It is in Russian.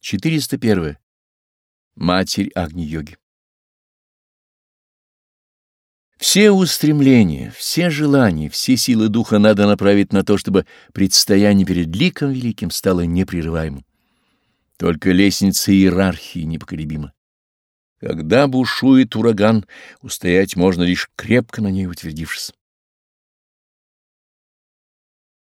401. Матерь Агни-йоги Все устремления, все желания, все силы духа надо направить на то, чтобы предстояние перед ликом великим стало непрерываемым. Только лестница иерархии непоколебима. Когда бушует ураган, устоять можно лишь крепко на ней утвердившись.